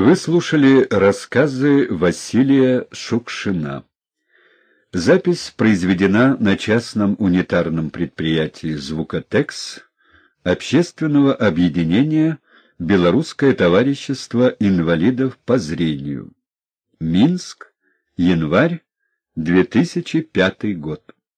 Вы слушали рассказы Василия Шукшина. Запись произведена на частном унитарном предприятии «Звукотекс» общественного объединения «Белорусское товарищество инвалидов по зрению». Минск, январь 2005 год.